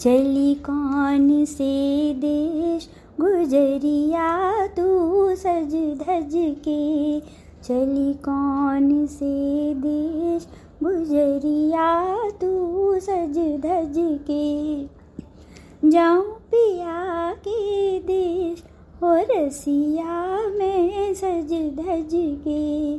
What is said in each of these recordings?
चली कौन से देश गुजरिया तू सज धज के? चली कौन से देश गुजरिया तू सज धज के? जाऊँ पिया के देश हो रसिया में सज धज के।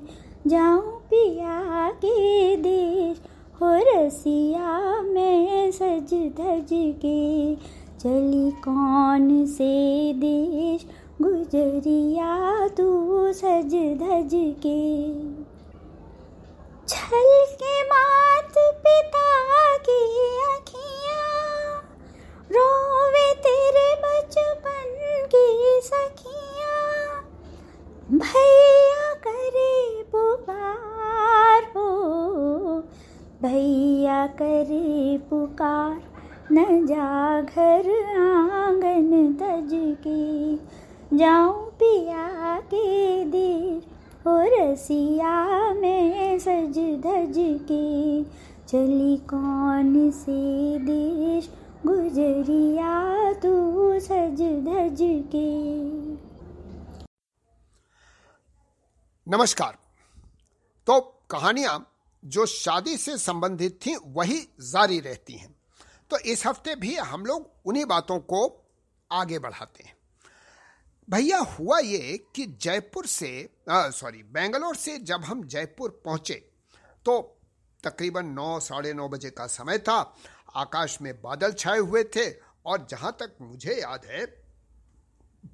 जाऊँ पिया के देश हो रसिया में सज धज के चली, कौन से देश गुजरिया तू सज धज के? छल के मात पिता की अखियाँ रोवे तेरे बचपन की सखियाँ। भैया करे पुकार, न जा घर आँगन तज के जाऊँ पिया के देर हो रसिया में सज धज के चली कौन से देश, गुजरिया तू सज धज के नमस्कार। तो कहानियाँ जो शादी से संबंधित थी, वही जारी रहती हैं। तो इस हफ़्ते भी हम लोग उन्हीं बातों को आगे बढ़ाते हैं। भैया, हुआ ये कि जयपुर से सॉरी, बेंगलोर से जब हम जयपुर पहुँचे तो तकरीबन नौ, साढ़े नौ बजे का समय था। आकाश में बादल छाए हुए थे और जहाँ तक मुझे याद है,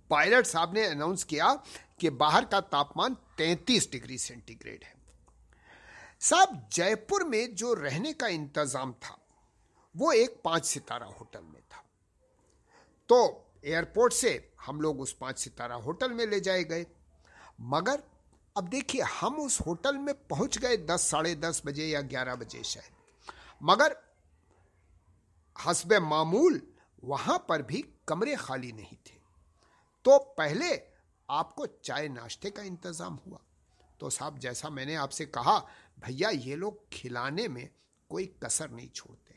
पायलट साहब ने अनाउंस किया कि बाहर का तापमान 33 डिग्री सेंटीग्रेड है। साहब, जयपुर में जो रहने का इंतज़ाम था, वो एक पाँच सितारा होटल में था। तो एयरपोर्ट से हम लोग उस पाँच सितारा होटल में ले जाए गए। मगर अब देखिए, हम उस होटल में पहुँच गए दस, साढ़े दस बजे या ग्यारह बजे शायद। मगर हसब मामूल वहाँ पर भी कमरे खाली नहीं थे। तो पहले आपको चाय नाश्ते का इंतज़ाम हुआ। तो साहब, जैसा मैंने आपसे कहा भैया, ये लोग खिलाने में कोई कसर नहीं छोड़ते।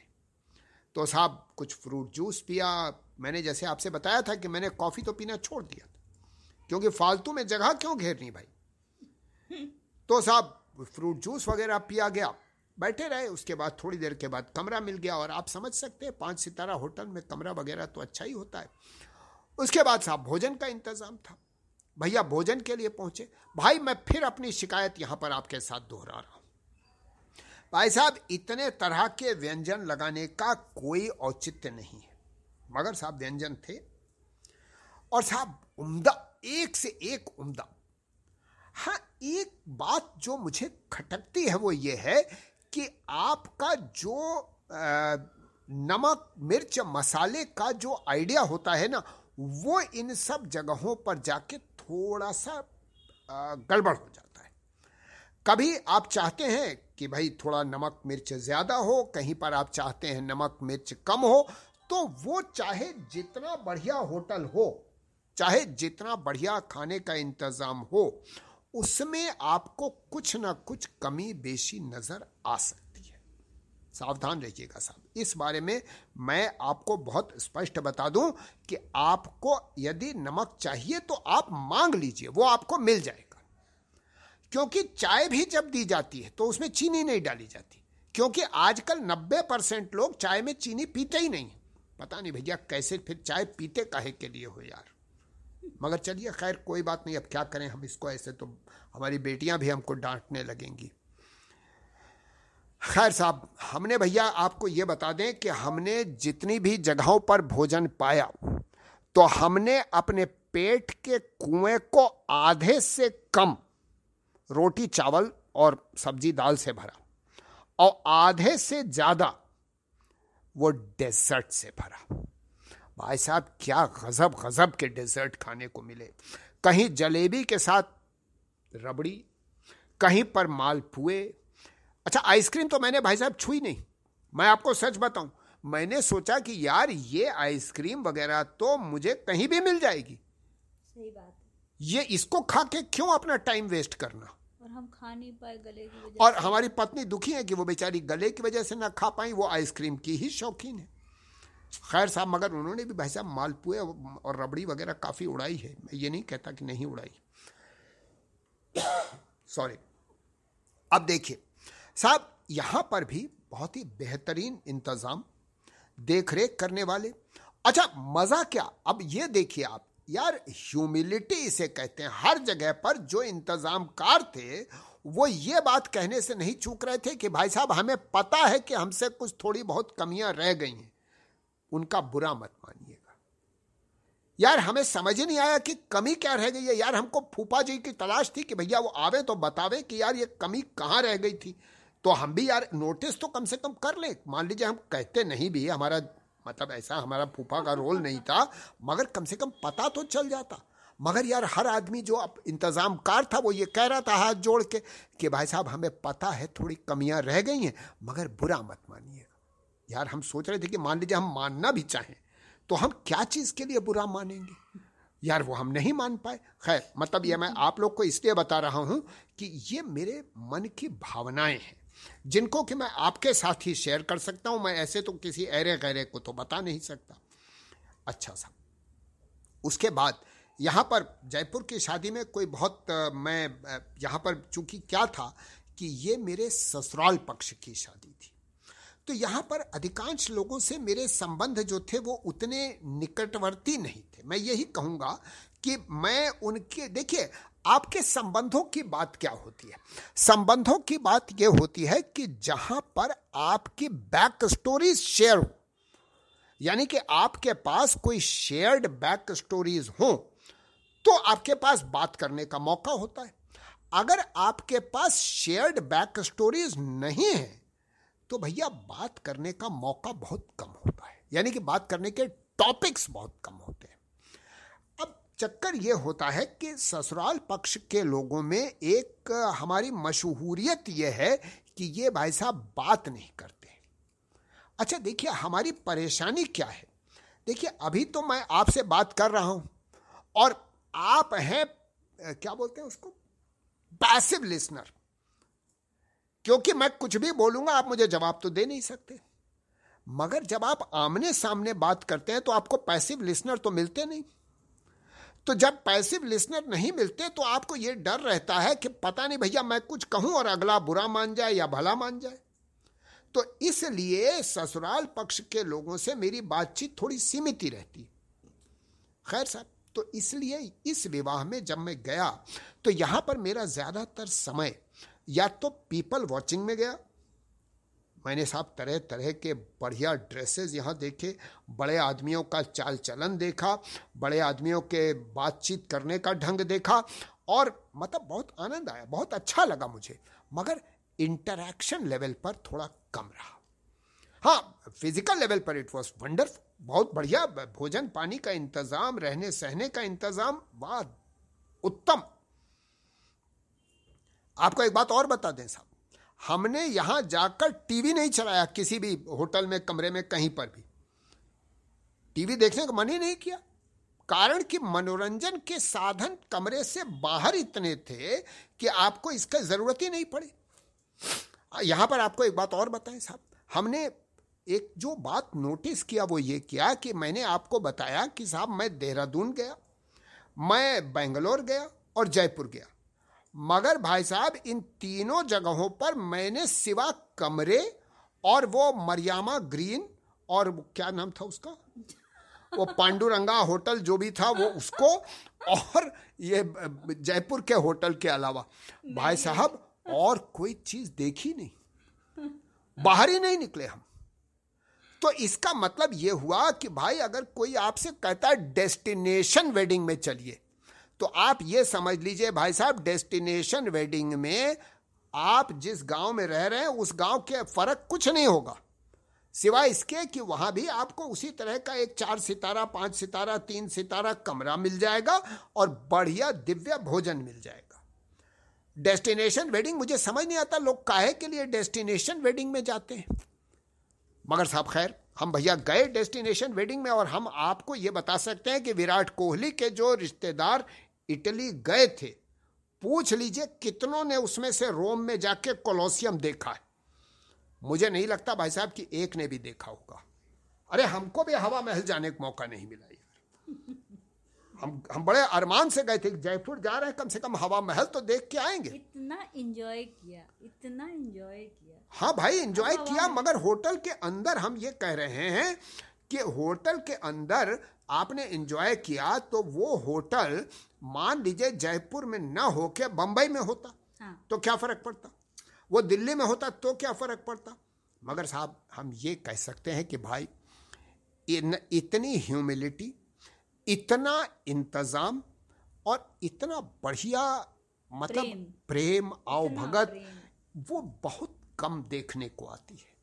तो साहब, कुछ फ्रूट जूस पिया। मैंने जैसे आपसे बताया था कि मैंने कॉफ़ी तो पीना छोड़ दिया था। क्योंकि फालतू में जगह क्यों घेरनी भाई? तो साहब फ्रूट जूस वगैरह पिया गया। बैठे रहे, उसके बाद, थोड़ी देर के बाद कमरा मिल गया। और आप समझ सकते हैं, पाँच सितारा होटल में कमरा वगैरह तो अच्छा ही होता है। उसके बाद साहब, भोजन का इंतज़ाम था। भैया, भोजन के लिए पहुँचे। भाई, मैं फिर अपनी शिकायत यहाँ पर आपके साथ दोहरा रहा भाई साहब, इतने तरह के व्यंजन लगाने का कोई औचित्य नहीं है। मगर साहब, व्यंजन थे। और साहब, उम्दा, एक से एक उम्दा। हाँ एक बात जो मुझे खटकती है वो ये है कि आपका जो नमक, मिर्च, मसाले का जो आइडिया होता है ना, वो इन सब जगहों पर जाके थोड़ा सा गड़बड़ हो जाता कभी आप चाहते हैं कि भाई थोड़ा नमक मिर्च ज़्यादा हो, कहीं पर आप चाहते हैं नमक मिर्च कम हो तो वो चाहे जितना बढ़िया होटल हो, चाहे जितना बढ़िया खाने का इंतज़ाम हो, उसमें आपको कुछ ना कुछ कमी बेशी नज़र आ सकती है। सावधान रहिएगा साहब। इस बारे में मैं आपको बहुत स्पष्ट बता दूँ कि आपको यदि नमक चाहिए तो आप मांग लीजिए, वो आपको मिल जाएगा। क्योंकि चाय भी जब दी जाती है तो उसमें चीनी नहीं डाली जाती। क्योंकि आजकल 90 परसेंट लोग चाय में चीनी पीते ही नहीं पता नहीं भैया कैसे फिर चाय पीते काहे के लिए हो यार? मगर चलिए, खैर, कोई बात नहीं, अब क्या करें, हम इसको ऐसे तो हमारी बेटियाँ भी हमको डांटने लगेंगी। खैर साहब, हमने भैया आपको ये बता दें कि हमने जितनी भी जगहों पर भोजन पाया तो हमने अपने पेट के कुएँ को आधे से कम रोटी चावल और सब्ज़ी दाल से भरा और आधे से ज़्यादा वो डेजर्ट से भरा। भाई साहब क्या गजब गजब के डेजर्ट खाने को मिले। कहीं जलेबी के साथ रबड़ी कहीं पर मालपुए अच्छा आइसक्रीम तो मैंने भाई साहब छुई नहीं। मैं आपको सच बताऊँ मैंने सोचा कि यार ये आइसक्रीम वगैरह तो मुझे कहीं भी मिल जाएगी। सही बात ये इसको खा के क्यों अपना टाइम वेस्ट करना? और हम खा नहीं पाए गले की वजह और हमारी पत्नी दुखी है कि वो बेचारी गले की वजह से ना खा पाई वो आइसक्रीम की ही शौकीन है। खैर साहब मगर उन्होंने भी भाई साहब मालपुए और रबड़ी वगैरह काफ़ी उड़ाई है। मैं ये नहीं कहता कि नहीं उड़ाई। सॉरी अब देखिए साहब यहाँ पर भी बहुत ही बेहतरीन इंतज़ाम देख रेख करने वाले। अच्छा मज़ा क्या? अब ये देखिए आप यार ह्यूमिलिटी इसे कहते हैं। हर जगह पर जो इंतज़ाम कार थे, वो ये बात कहने से नहीं चूक रहे थे कि भाई साहब, हमें पता है कि हमसे कुछ थोड़ी बहुत कमियाँ रह गई हैं। उनका बुरा मत मानिएगा। यार, हमें समझ ही नहीं आया कि कमी क्या रह गई है। यार, हमको फूफा जी की तलाश थी कि भैया वो आवे तो बतावे कि यार, ये कमी कहाँ रह गई थी। तो हम भी यार नोटिस तो कम से कम कर ले। मान लीजिए हम कहते नहीं भी, हमारा मतलब ऐसा हमारा फूफा का रोल नहीं था, मगर कम से कम पता तो चल जाता। मगर यार, हर आदमी जो अब इंतज़ाम कार था, वो ये कह रहा था हाथ जोड़ के कि भाई साहब, हमें पता है थोड़ी कमियाँ रह गई हैं, मगर बुरा मत मानिएगा यार, हम सोच रहे थे कि मान लीजिए हम मानना भी चाहें तो हम क्या चीज़ के लिए बुरा मानेंगे? यार, वो हम नहीं मान पाए। खैर मतलब ये मैं आप लोग को इसलिए बता रहा हूँ कि ये मेरे मन की भावनाएँ हैं। जिनको कि मैं आपके साथ ही शेयर कर सकता हूँ, मैं ऐसे तो किसी अरे गहरे को तो बता नहीं सकता। अच्छा सा। उसके बाद, यहाँ पर जयपुर की शादी में कोई बहुत मैं यहाँ पर चूँकि क्या था कि ये मेरे ससुराल पक्ष की शादी थी। तो यहाँ पर अधिकांश लोगों से मेरे संबंध जो थे वो उतने निकटवर्ती नहीं थे। मैं यही कहूँगा कि मैं उनके, देखिए आपके संबंधों की बात क्या होती है? संबंधों की बात यह होती है कि जहाँ पर आपकी बैक स्टोरीज शेयर हो, यानी कि आपके पास कोई शेयर्ड बैक स्टोरीज हो तो आपके पास बात करने का मौका होता है। अगर आपके पास शेयर्ड बैक स्टोरीज नहीं है तो भैया बात करने का मौका बहुत कम होता है। यानी कि बात करने के टॉपिक्स बहुत कम होते चक्कर ये होता है कि ससुराल पक्ष के लोगों में एक हमारी मशहूरियत यह है कि ये भाई साहब बात नहीं करते अच्छा देखिए, हमारी परेशानी क्या है? देखिए, अभी तो मैं आपसे बात कर रहा हूँ और आप हैं क्या बोलते हैं उसको? पैसिव लिसनर क्योंकि मैं कुछ भी बोलूँगा, आप मुझे जवाब तो दे नहीं सकते। मगर जब आप आमने सामने बात करते हैं तो आपको पैसिव लिसनर तो मिलते नहीं। तो जब पैसिव लिसनर नहीं मिलते तो आपको यह डर रहता है कि पता नहीं भैया मैं कुछ कहूँ और अगला बुरा मान जाए या भला मान जाए। तो इसलिए ससुराल पक्ष के लोगों से मेरी बातचीत थोड़ी सीमित ही रहती। खैर साहब तो इसलिए इस विवाह में जब मैं गया तो यहाँ पर मेरा ज़्यादातर समय या तो पीपल वॉचिंग में गया मैंने साहब तरह तरह के बढ़िया ड्रेसेस यहाँ देखे, बड़े आदमियों का चाल चलन देखा, बड़े आदमियों के बातचीत करने का ढंग देखा और मतलब बहुत आनंद आया, बहुत अच्छा लगा मुझे। मगर इंटरैक्शन लेवल पर थोड़ा कम रहा। हाँ फ़िज़िकल लेवल पर इट वॉज़ वंडरफुल बहुत बढ़िया, भोजन पानी का इंतज़ाम, रहने सहने का इंतज़ाम, वाह, उत्तम। आपको एक बात और बता दें साहब हमने यहाँ जाकर टीवी नहीं चलाया किसी भी होटल में, कमरे में, कहीं पर भी। टीवी देखने का मन ही नहीं किया। कारण कि मनोरंजन के साधन कमरे से बाहर इतने थे कि आपको इसका ज़रूरत ही नहीं पड़ी। यहाँ पर आपको एक बात और बताएँ साहब। हमने एक जो बात नोटिस किया वो ये किया कि मैंने आपको बताया कि साहब मैं देहरादून गया, मैं बेंगलोर गया और जयपुर गया। मगर भाई साहब इन तीनों जगहों पर मैंने सिवा कमरे और वो मरियामा ग्रीन और क्या नाम था उसका? वो पांडुरंगा होटल जो भी था वो उसको और ये जयपुर के होटल के अलावा। भाई साहब और कोई चीज़ देखी नहीं। बाहर ही नहीं निकले हम। तो इसका मतलब ये हुआ कि भाई अगर कोई आपसे कहता है डेस्टिनेशन वेडिंग में चलिए तो आप ये समझ लीजिए भाई साहब डेस्टिनेशन वेडिंग में आप जिस गाँव में रह रहे हैं, उस गाँव के फ़र्क कुछ नहीं होगा। सिवाय इसके कि वहाँ भी आपको उसी तरह का एक चार सितारा, पाँच सितारा, तीन सितारा कमरा मिल जाएगा और बढ़िया दिव्य भोजन मिल जाएगा। डेस्टिनेशन वेडिंग मुझे समझ नहीं आता लोग काहे के लिए डेस्टिनेशन वेडिंग में जाते हैं। मगर साहब खैर, हम भैया गए डेस्टिनेशन वेडिंग में और हम आपको ये बता सकते हैं कि विराट कोहली के जो रिश्तेदार इटली गए थे। पूछ लीजिए कितनों ने उसमें से रोम में जाके कोलोसियम देखा है। मुझे नहीं लगता भाई साहब कि एक ने भी देखा होगा। अरे हमको भी हवा महल जाने का मौका नहीं मिला यार। हम हम बड़े अरमान से गए थे जयपुर जा रहे हैं कम से कम हवा महल तो देख के आएँगे। इतना एंजॉय किया इतना एंजॉय किया। हाँ भाई एंजॉय किया मगर होटल के अंदर हम ये कह रहे हैं कि होटल के अंदर आपने एंजॉय किया तो वो होटल मान लीजिए जयपुर में न होके बंबई में होता हाँ तो क्या फ़र्क पड़ता वो दिल्ली में होता तो क्या फ़र्क पड़ता मगर साहब हम ये कह सकते हैं कि भाई इन, इतनी ह्यूमिलिटी इतना इंतज़ाम और इतना बढ़िया मतलब प्रेम। प्रेम आओ भगत प्रेम। वो बहुत कम देखने को आती है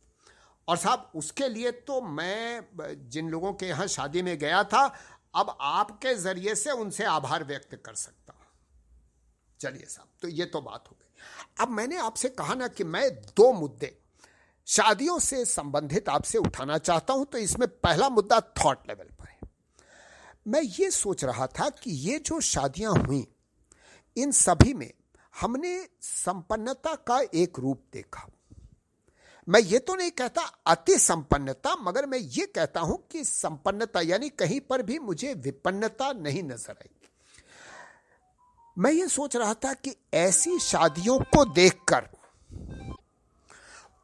और साहब उसके लिए तो मैं जिन लोगों के यहाँ शादी में गया था अब आपके ज़रिए से उनसे आभार व्यक्त कर सकता हूँ। चलिए साहब तो ये तो बात हो गई। अब मैंने आपसे कहा ना कि मैं दो मुद्दे शादियों से संबंधित आपसे उठाना चाहता हूँ तो इसमें पहला मुद्दा थॉट लेवल पर है। मैं ये सोच रहा था कि ये जो शादियाँ हुई, इन सभी में हमने संपन्नता का एक रूप देखा। मैं ये तो नहीं कहता अति संपन्नता मगर मैं ये कहता हूँ कि संपन्नता यानी कहीं पर भी मुझे विपन्नता नहीं नज़र आई। मैं ये सोच रहा था कि ऐसी शादियों को देखकर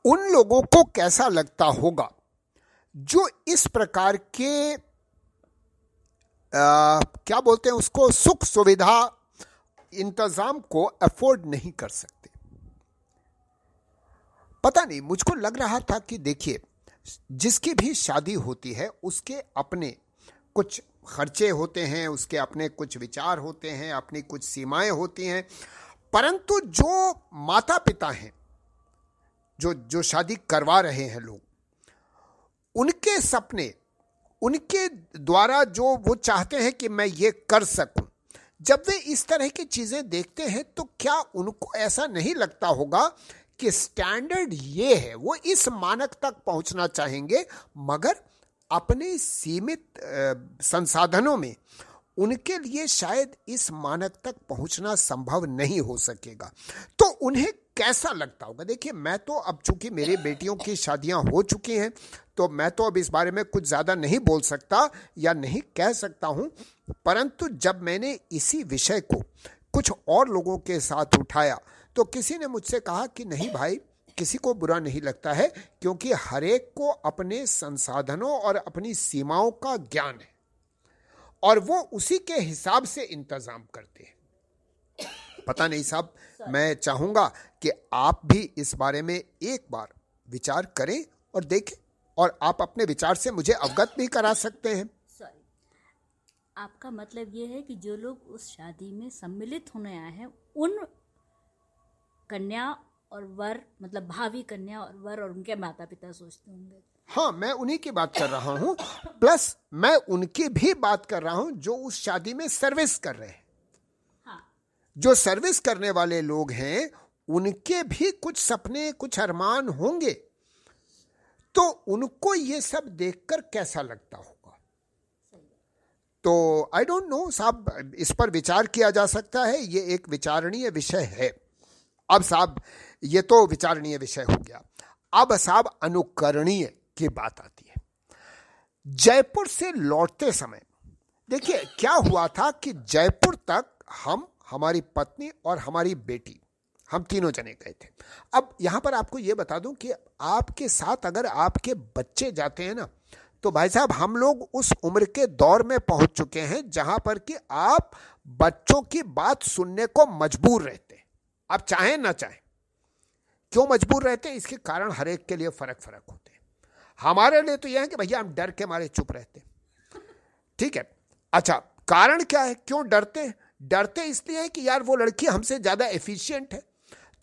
उन लोगों को कैसा लगता होगा जो इस प्रकार के आ, क्या बोलते हैं उसको सुख सुविधा इंतज़ाम को अफोर्ड नहीं कर सकते। पता नहीं, मुझको लग रहा था कि देखिए, जिसकी भी शादी होती है, उसके अपने कुछ खर्चे होते हैं, उसके अपने कुछ विचार होते हैं, अपनी कुछ सीमाएँ होती हैं। परंतु जो माता पिता हैं, जो जो शादी करवा रहे हैं लोग, उनके सपने, उनके द्वारा जो वो चाहते हैं कि मैं ये कर सकूँ, जब वे इस तरह की चीज़ें देखते हैं तो क्या उनको ऐसा नहीं लगता होगा कि स्टैंडर्ड ये है, वो इस मानक तक पहुँचना चाहेंगे, मगर अपने सीमित संसाधनों में उनके लिए शायद इस मानक तक पहुँचना संभव नहीं हो सकेगा। तो उन्हें कैसा लगता होगा? देखिए, मैं तो अब चूँकि मेरी बेटियों की शादियाँ हो चुकी हैं तो मैं तो अब इस बारे में कुछ ज़्यादा नहीं बोल सकता या नहीं कह सकता हूँ, परंतु जब मैंने इसी विषय को कुछ और लोगों के साथ उठाया तो किसी ने मुझसे कहा कि नहीं भाई, किसी को बुरा नहीं लगता है, क्योंकि हरेक को अपने संसाधनों और अपनी सीमाओं का ज्ञान है और वो उसी के हिसाब से इंतज़ाम करते हैं। पता नहीं साहब, मैं चाहूँगा कि आप भी इस बारे में एक बार विचार करें और देखें और आप अपने विचार से मुझे अवगत भी करा सकते हैं। आपका मतलब ये है कि जो लोग उस शादी में सम्मिलित होने आए हैं, उन कन्या और वर मतलब भावी कन्या और वर और उनके माता पिता सोचते होंगे। हाँ मैं उन्हीं की बात कर रहा हूँ। प्लस मैं उनकी भी बात कर रहा हूँ जो उस शादी में सर्विस कर रहे हैं। हाँ। जो सर्विस करने वाले लोग हैं उनके भी कुछ सपने कुछ अरमान होंगे। तो उनको ये सब देखकर कैसा लगता होगा? तो आई डोंट नो साहब इस पर विचार किया जा सकता है। ये एक विचारणीय विषय है। अब साहब, ये तो विचारणीय विषय हो गया। अब साहब, अनुकरणीय की बात आती है। जयपुर से लौटते समय, देखिए, क्या हुआ था कि जयपुर तक हम, हमारी पत्नी और हमारी बेटी, हम तीनों जने गए थे। अब यहाँ पर आपको यह बता दूँ कि आपके साथ अगर आपके बच्चे जाते हैं ना तो भाई साहब, हम लोग उस उम्र के दौर में पहुँच चुके हैं जहाँ पर कि आप बच्चों की बात सुनने को मजबूर रहते आप चाहें ना चाहें, क्यों मजबूर रहते हैं? इसके कारण हर एक के लिए फ़र्क फ़र्क होते हैं। हमारे लिए तो यह है कि भैया हम डर के मारे चुप रहते हैं। ठीक है? अच्छा कारण क्या है? क्यों डरते हैं? डरते इसलिए है कि यार वो लड़की हमसे ज़्यादा एफिशिएंट है।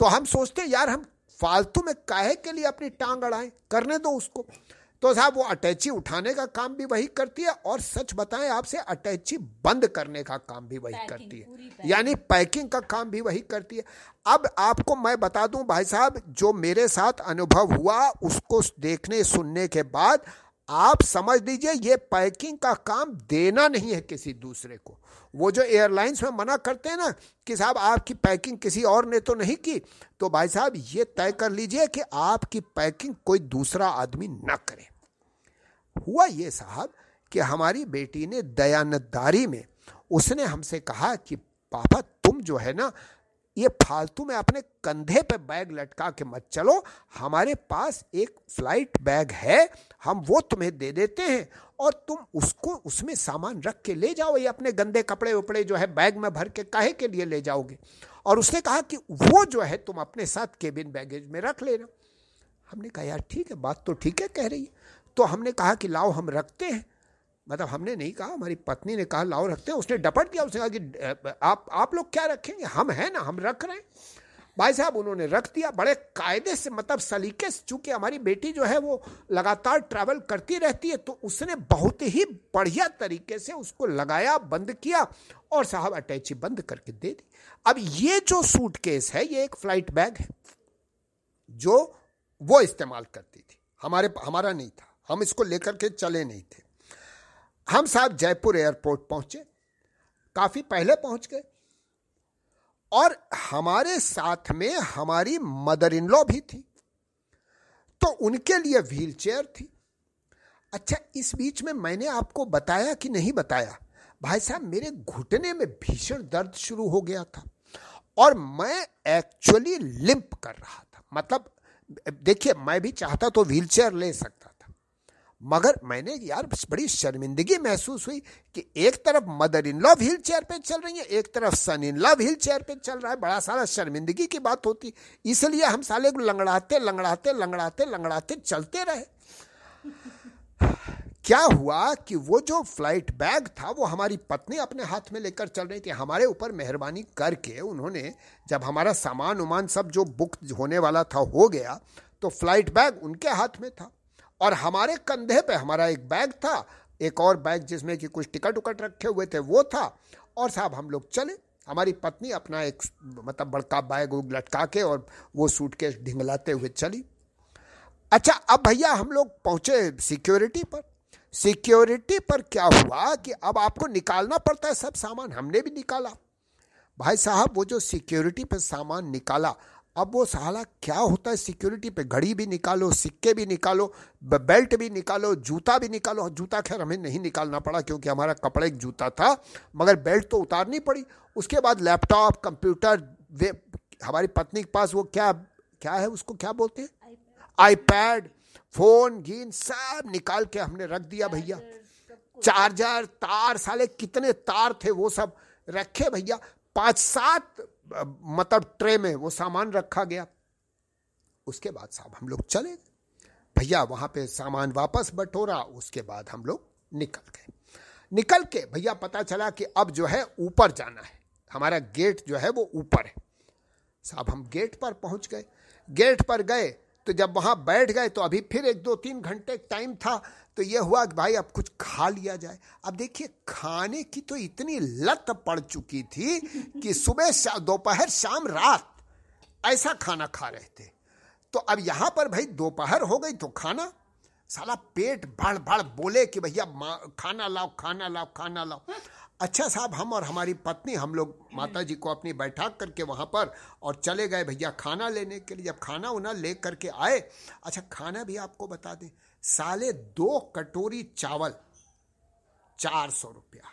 तो हम सोचते हैं, यार हम फालतू में काहे के लिए अपनी टांग अड़ाएँ? करने दो उसको। तो साहब वो अटैची उठाने का काम भी वही करती है और सच बताएँ आपसे अटैची बंद करने का काम भी वही करती है। यानी पैकिंग का काम भी वही करती है। अब आपको मैं बता दूँ भाई साहब जो मेरे साथ अनुभव हुआ उसको देखने सुनने के बाद आप समझ लीजिए ये पैकिंग का काम देना नहीं है किसी दूसरे को। वो जो एयरलाइंस में मना करते हैं ना कि साहब आपकी पैकिंग किसी और ने तो नहीं की तो भाई साहब ये तय कर लीजिए कि आपकी पैकिंग कोई दूसरा आदमी ना करे। हुआ ये साहब कि हमारी बेटी ने दयानतदारी में उसने हमसे कहा कि, पापा, तुम जो है ना, ये फालतू में अपने कंधे पे बैग लटका के मत चलो। हमारे पास एक फ़्लाइट बैग है, हम वो तुम्हें दे देते हैं और तुम उसको, उसमें सामान रख के ले जाओ। ये अपने गंदे कपड़े उपड़े जो है बैग में भर के काहे के लिए ले जाओगे? और उसने कहा कि, वो जो है तुम अपने साथ केबिन बैगेज में रख लेना। हमने कहा, यार, ठीक है, बात तो ठीक है, कह रही है। तो हमने कहा कि लाओ हम रखते हैं। मतलब हमने नहीं कहा, हमारी पत्नी ने कहा, लाओ रखते हैं। उसने डपट दिया उसने कहा कि आप आप लोग क्या रखेंगे? हम हैं ना, हम रख रहे हैं। भाई साहब, उन्होंने रख दिया। बड़े कायदे से मतलब सलीके से, चूँकि हमारी बेटी जो है वो लगातार ट्रैवल करती रहती है तो उसने बहुत ही बढ़िया तरीके से उसको लगाया, बंद किया और साहब अटैची बंद करके दे दी। अब ये जो सूटकेस है, ये एक फ़्लाइट बैग है, जो वो इस्तेमाल करती थी। हमारे, हमारा नहीं था। हम इसको लेकर के चले नहीं थे। हम साहब जयपुर एयरपोर्ट पहुँचे, काफ़ी पहले पहुँच गए। और हमारे साथ में हमारी मदर इन लॉ भी थी तो उनके लिए व्हील चेयर थी। अच्छा इस बीच में मैंने आपको बताया कि नहीं बताया? भाई साहब, मेरे घुटने में भीषण दर्द शुरू हो गया था और मैं एक्चुअली लिंप कर रहा था। मतलब देखिए, मैं भी चाहता तो व्हील चेयर ले सकता। मगर मैंने यार बड़ी शर्मिंदगी महसूस हुई कि एक तरफ़ mother in law wheelchair पे चल रही है, एक तरफ़ son in law wheelchair पे चल रहा है। बड़ा सारा शर्मिंदगी की बात होती। इसलिए हम साले को लंगड़ाते लंगड़ाते लंगड़ाते लंगड़ाते चलते रहे। क्या हुआ कि वो जो फ़्लाइट बैग था, वो हमारी पत्नी अपने हाथ में लेकर चल रही थी। हमारे ऊपर मेहरबानी करके उन्होंने, जब हमारा सामान उमान सब जो बुक होने वाला था, हो गया तो फ़्लाइट बैग उनके हाथ में था। और हमारे कंधे पे हमारा एक बैग था, एक और बैग जिसमें कि कुछ टिकट उकट रखे हुए थे, वो था। और साहब हम लोग चले, हमारी पत्नी अपना एक मतलब बड़का बैग उग लटका के और वो सूट के ढिंगलाते हुए चली। अच्छा अब भैया हम लोग पहुँचे सिक्योरिटी पर। सिक्योरिटी पर क्या हुआ कि अब आपको निकालना पड़ता है, सब सामान हमने भी निकाला। भाई साहब, वो जो सिक्योरिटी पर सामान निकाला अब वो साला क्या होता है सिक्योरिटी पे? घड़ी भी निकालो सिक्के भी निकालो बेल्ट भी निकालो जूता भी निकालो। जूता खैर हमें नहीं निकालना पड़ा क्योंकि हमारा कपड़े एक जूता था मगर बेल्ट तो उतारनी पड़ी। उसके बाद लैपटॉप कंप्यूटर वे हमारी पत्नी के पास वो क्या क्या है उसको क्या बोलते हैं? आईपैड फ़ोन गीन सब निकाल के हमने रख दिया भैया। चार्जर तार साले कितने तार थे वो सब रखे भैया। पाँच सात मतलब ट्रे में वो सामान रखा गया। उसके बाद साहब हम लोग चले। भैया वहाँ पे सामान वापस बटोरा, उसके बाद हम लोग निकल गए। निकल के भैया पता चला कि अब जो है ऊपर जाना है। हमारा गेट जो है वो ऊपर है। साहब हम गेट पर पहुँच गए। गेट पर गए तो जब वहाँ बैठ गए तो अभी फिर एक दो तीन घंटे टाइम था तो ये हुआ कि भाई अब कुछ खा लिया जाए। अब देखिए, खाने की तो इतनी लत पड़ चुकी थी कि सुबह दोपहर शाम रात ऐसा खाना खा रहे थे। तो अब यहाँ पर भाई दोपहर हो गई तो खाना, साला पेट भड़ भड़ बोले कि भैया खाना लाओ खाना लाओ खाना लाओ। अच्छा साहब, हम और हमारी पत्नी, हम लोग माता जी को अपनी बैठा करके वहाँ पर और चले गए भैया खाना लेने के लिए। जब खाना उना ले करके आए अच्छा खाना भी आपको बता दें, साले दो कटोरी चावल, चार सौ रुपया।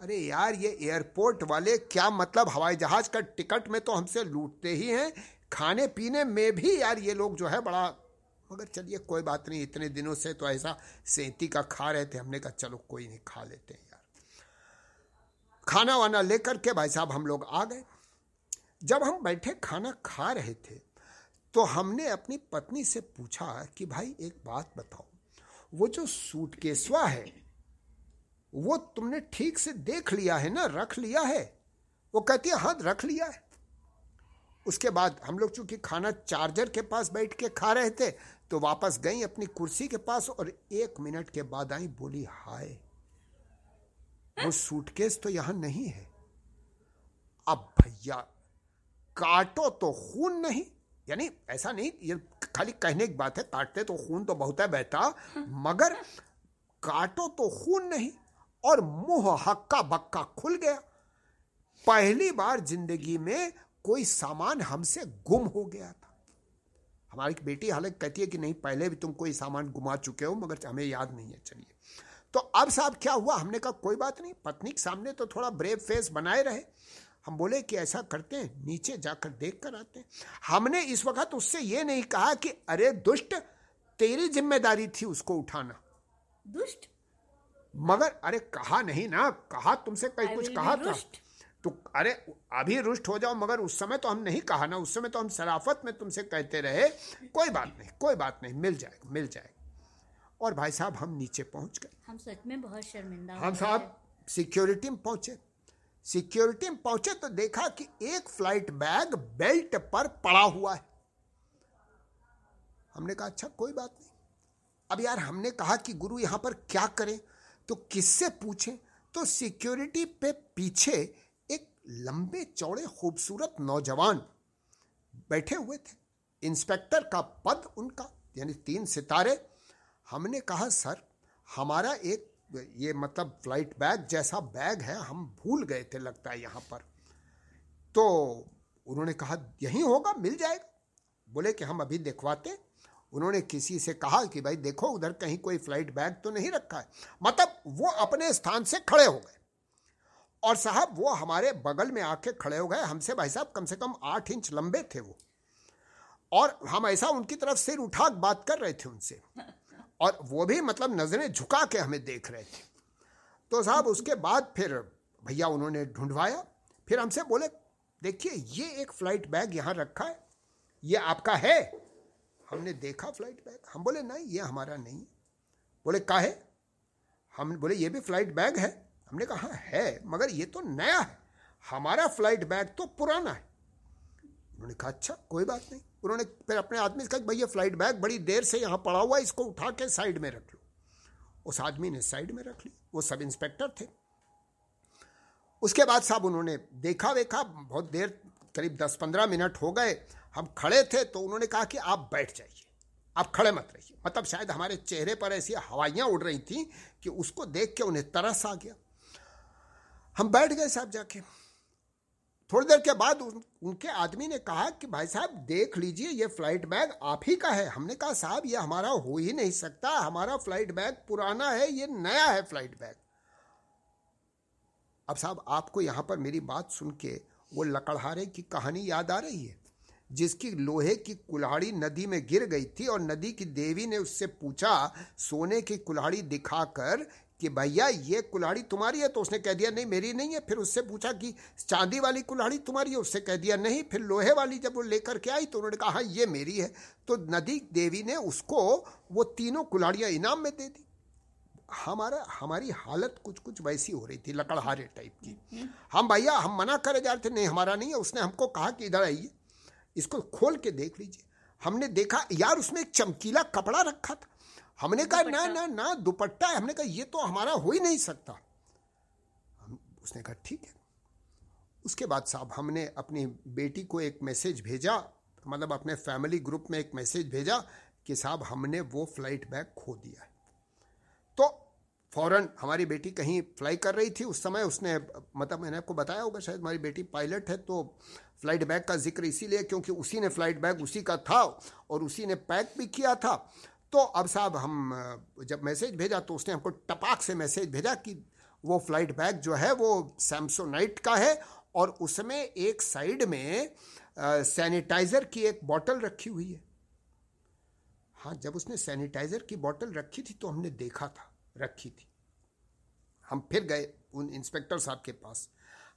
अरे यार, ये एयरपोर्ट वाले क्या मतलब हवाई जहाज़ का टिकट में तो हमसे लूटते ही हैं। खाने पीने में भी यार ये लोग जो है बड़ा, मगर चलिए कोई बात नहीं, इतने दिनों से तो ऐसा सेती का खा रहे थे, हमने कहा चलो कोई नहीं, खा लेते हैं। खाना वाना लेकर के भाई साहब हम लोग आ गए। जब हम बैठे, खाना खा रहे थे तो हमने अपनी पत्नी से पूछा कि, भाई, एक बात बताओ, वो जो सूटकेसवा है, वो तुमने ठीक से देख लिया है ना? रख लिया है? वो कहती है हाँ रख लिया है। उसके बाद हम लोग चूँकि खाना चार्जर के पास बैठ के खा रहे थे तो वापस गई अपनी कुर्सी के पास और एक मिनट के बाद आई बोली, हाय वो सूटकेस तो यहाँ नहीं है। अब भैया, काटो तो खून नहीं। यानी ऐसा नहीं, ये खाली कहने की बात है, काटते तो खून तो बहुत है बहता मगर काटो तो खून नहीं और मुँह हक्का बक्का खुल गया। पहली बार ज़िंदगी में कोई सामान हमसे गुम हो गया था। हमारी बेटी हालाँकि कहती है कि नहीं, पहले भी तुम कोई सामान गुमा चुके हो, मगर हमें याद नहीं है, चलिए। तो अब साहब क्या हुआ? हमने कहा कोई बात नहीं पत्नी के सामने तो थोड़ा ब्रेव फेस बनाए रहे। हम बोले कि ऐसा करते हैं नीचे जाकर देख कर आते हैं। हमने इस वक्त उससे ये नहीं कहा कि अरे दुष्ट तेरी ज़िम्मेदारी थी उसको उठाना। दुष्ट? मगर अरे कहा नहीं ना कहा तुमसे कहीं कुछ कहा था? तो अरे अभी रुष्ट हो जाओ मगर उस समय तो हम नहीं कहा ना उस समय तो हम सराफत में तुमसे कहते रहे। कोई बात नहीं कोई बात नहीं मिल जाएगा मिल जाएगा। और भाई साहब हम नीचे पहुँच गए। हम सच में बहुत शर्मिंदा हम साहब सिक्योरिटी में पहुँचे। सिक्योरिटी में पहुँचे तो देखा कि एक फ़्लाइट बैग बेल्ट पर पड़ा हुआ है। हमने कहा अच्छा कोई बात नहीं। अब यार हमने कहा कि गुरु यहाँ पर क्या करें? तो किससे पूछें? तो सिक्योरिटी पे पीछे एक लंबे चौड़े खूबसूरत नौजवान बैठे हुए थे। इंस्पेक्टर का पद उनका यानी तीन सितारे हमने कहा, सर, हमारा एक, ये मतलब फ़्लाइट बैग जैसा बैग है, हम भूल गए थे लगता है यहाँ पर। तो उन्होंने कहा, यहीं होगा, मिल जाएगा। बोले कि, हम अभी देखवाते। उन्होंने किसी से कहा कि, भाई, देखो, उधर कहीं कोई फ़्लाइट बैग तो नहीं रखा है। मतलब वो अपने स्थान से खड़े हो गए। और साहब, वो हमारे बगल में आके खड़े हो गए। हमसे, भाई साहब, कम से कम आठ इंच लंबे थे वो। और हम ऐसा उनकी तरफ़ सिर उठा बात कर रहे थे उनसे। और वो भी मतलब नज़रें झुका के हमें देख रहे थे। तो साहब उसके बाद फिर भैया उन्होंने ढूंढवाया। फिर हमसे बोले देखिए ये एक फ़्लाइट बैग यहाँ रखा है। ये आपका है? हमने देखा फ़्लाइट बैग हम बोले नहीं ये हमारा नहीं बोले का है? हम बोले ये भी फ़्लाइट बैग है। हमने कहा हाँ, है मगर ये तो नया है। हमारा फ़्लाइट बैग तो पुराना है। उन्होंने कहा अच्छा कोई बात नहीं। उन्होंने फिर अपने आदमी से कहा भैया फ़्लाइट बैग बड़ी देर से यहाँ पड़ा हुआ है, इसको उठा के साइड में रख लो। उस आदमी ने साइड में रख ली। वो सब इंस्पेक्टर थे। उसके बाद साहब उन्होंने देखा वेखा बहुत देर, करीब दस पंद्रह मिनट हो गए। हम खड़े थे तो उन्होंने कहा कि आप बैठ जाइए। आप खड़े मत रहिए। मतलब शायद हमारे चेहरे पर ऐसी हवाइयाँ उड़ रही थी कि उसको देख के उन्हें तरस आ गया। हम बैठ गए साहब जाके। थोड़ी देर के बाद उन, उनके आदमी ने कहा कि भाई साहब देख लीजिए ये फ़्लाइट बैग आप ही का है। हमने कहा साहब ये हमारा हो ही नहीं सकता। हमारा फ़्लाइट बैग पुराना है ये नया है फ़्लाइट बैग। अब साहब आपको यहाँ पर मेरी बात सुन के वो लकड़हारे की कहानी याद आ रही है? जिसकी लोहे की कुल्हाड़ी नदी में गिर गई थी और नदी की देवी ने उससे पूछा सोने की कुल्हाड़ी दिखाकर कि भैया, ये कुल्हाड़ी तुम्हारी है तो उसने कह दिया, नहीं, मेरी नहीं है। फिर उससे पूछा कि, चांदी वाली कुल्हाड़ी तुम्हारी है? उससे कह दिया, नहीं, फिर लोहे वाली जब वो लेकर के आई तो उन्होंने कहा हाँ ये मेरी है। तो नदी देवी ने उसको वो तीनों कुल्हाड़ियाँ इनाम में दे दी। हमारा, हमारी हालत कुछ कुछ वैसी हो रही थी, लकड़हारे टाइप की। हम, भैया, हम मना करे जा रहे थे। नहीं, हमारा नहीं है। उसने हमको कहा कि, इधर आइए, इसको खोल के देख लीजिए। हमने देखा, यार, उसमें एक चमकीला कपड़ा रखा था। हमने कहा ना ना ना दुपट्टा है। हमने कहा ये तो हमारा हो ही नहीं सकता। हम उसने कहा ठीक है। उसके बाद साहब हमने अपनी बेटी को एक मैसेज भेजा मतलब अपने फैमिली ग्रुप में एक मैसेज भेजा कि साहब हमने वो फ़्लाइट बैग खो दिया है। तो फ़ौरन हमारी बेटी कहीं फ्लाई कर रही थी उस समय उसने मतलब मैंने आपको बताया होगा शायद हमारी बेटी पायलट है तो फ़्लाइट बैग का ज़िक्र इसीलिए क्योंकि उसी ने फ़्लाइट बैग उसी का था और उसी ने पैक भी किया था। तो अब साहब हम जब मैसेज भेजा तो उसने हमको टपाक से मैसेज भेजा कि वो फ़्लाइट बैग जो है वो सैमसोनाइट का है और उसमें एक साइड में सैनिटाइज़र की एक बॉटल रखी हुई है। हाँ जब उसने सैनिटाइज़र की बॉटल रखी थी तो हमने देखा था, रखी थी। हम फिर गए उन इंस्पेक्टर साहब के पास।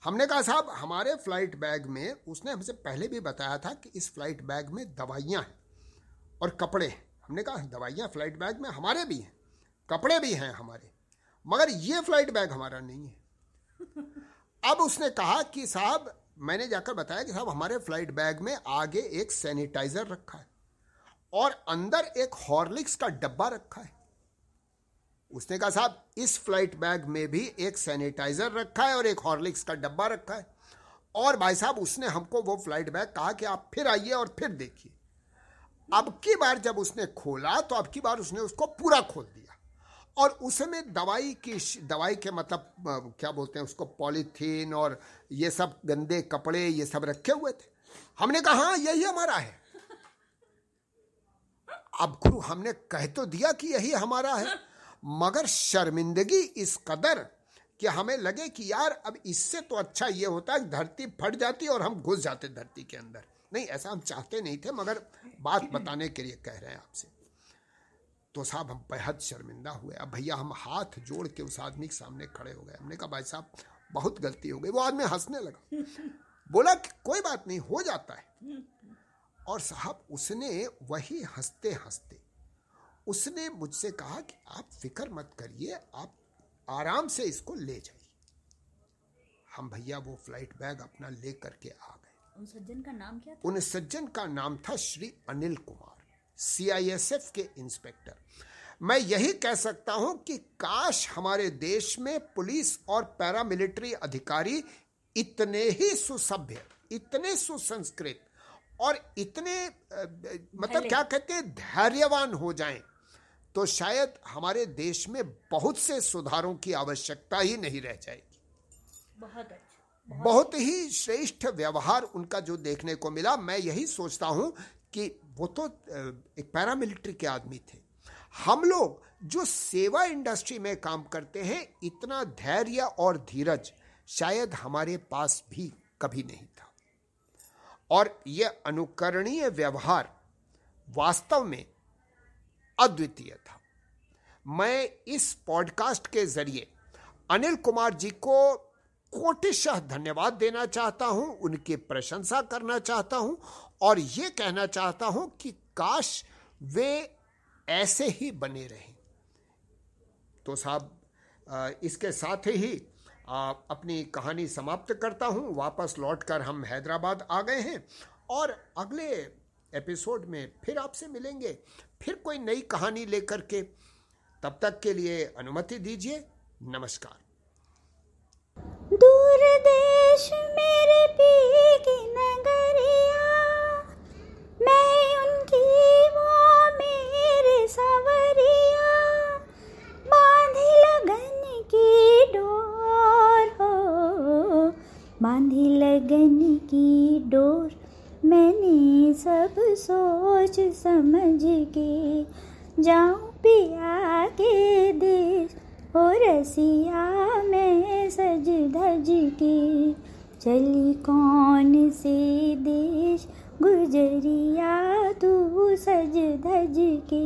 हमने कहा, साहब, हमारे फ़्लाइट बैग में उसने हमसे पहले भी बताया था कि इस फ़्लाइट बैग में दवाइयाँ हैं और कपड़े हैं। हमने कहा, दवाइयाँ फ़्लाइट बैग में हमारे भी हैं, कपड़े भी हैं हमारे, मगर ये फ़्लाइट बैग हमारा नहीं है। अब उसने कहा कि, साहब, मैंने जाकर बताया कि साहब, हमारे फ़्लाइट बैग में आगे एक सैनिटाइजर रखा है और अंदर एक हॉर्लिक्स का डब्बा रखा है। उसने कहा, साहब, इस फ़्लाइट बैग में भी एक सैनिटाइजर रखा है और एक हॉर्लिक्स का डब्बा रखा है। और भाई साहब, उसने हमको वो फ़्लाइट बैग कहा कि, आप फिर आइए और फिर देखिए। अब की बार जब उसने खोला तो अब की बार उसने उसको पूरा खोल दिया। और उसमें दवाई की दवाई के मतलब क्या बोलते हैं उसको, पॉलीथीन और ये सब गंदे कपड़े, ये सब रखे हुए थे। हमने कहा हाँ यही हमारा है। अब गुरु, हमने कह तो दिया कि यही हमारा है, मगर शर्मिंदगी इस कदर कि हमें लगे कि यार अब इससे तो अच्छा ये होता है धरती फट जाती और हम घुस जाते धरती के अंदर। नहीं ऐसा हम चाहते नहीं थे मगर बात बताने के लिए कह रहे हैं आपसे। तो साहब हम बेहद शर्मिंदा हुए। अब भैया हम हाथ जोड़ के उस आदमी के सामने खड़े हो गए। हमने कहा भाई साहब बहुत गलती हो गई। वो आदमी हंसने लगा। बोला कि कोई बात नहीं हो जाता है। और साहब उसने वही हँसते हँसते उसने मुझसे कहा कि आप फ़िक्र मत करिए आप आराम से इसको ले जाइए। हम भैया वो फ़्लाइट बैग अपना ले करके आ गए। उन सज्जन का नाम क्या था? उन सज्जन का नाम था श्री अनिल कुमार सीआईएसएफ के इंस्पेक्टर। मैं यही कह सकता हूँ कि काश हमारे देश में पुलिस और पैरामिलिट्री अधिकारी इतने ही सुसभ्य इतने सुसंस्कृत और इतने मतलब क्या कहते हैं धैर्यवान हो जाएँ। तो शायद हमारे देश में बहुत से सुधारों की आवश्यकता ही नहीं रह जाएगी। बहुत अच्छा बहुत, ही श्रेष्ठ व्यवहार उनका जो देखने को मिला। मैं यही सोचता हूँ कि वो तो एक पैरामिलिट्री के आदमी थे। हम लोग जो सेवा इंडस्ट्री में काम करते हैं इतना धैर्य और धीरज शायद हमारे पास भी कभी नहीं था। और यह अनुकरणीय व्यवहार वास्तव में अद्वितीय था। मैं इस पॉडकास्ट के ज़रिए अनिल कुमार जी को कोटिशह धन्यवाद देना चाहता हूँ, उनकी प्रशंसा करना चाहता हूँ और ये कहना चाहता हूँ कि काश वे ऐसे ही बने रहें। तो साहब इसके साथ ही अपनी कहानी समाप्त करता हूँ। वापस लौटकर हम हैदराबाद आ गए हैं और अगले एपिसोड में फिर आपसे मिलेंगे। फिर कोई नई कहानी लेकर के। तब तक के लिए अनुमति दीजिए। नमस्कार। दूर देश मेरे पी की नगरिया, मैं उनकी वो मेरे सवरिया, बांधी लगन की डोर हो, बांधी लगन की डोर मैंने सब सोच समझ के जाऊँ पिया के देश हो रसिया में सज धज के। चली कौन से देश गुजरिया तू सज धज के?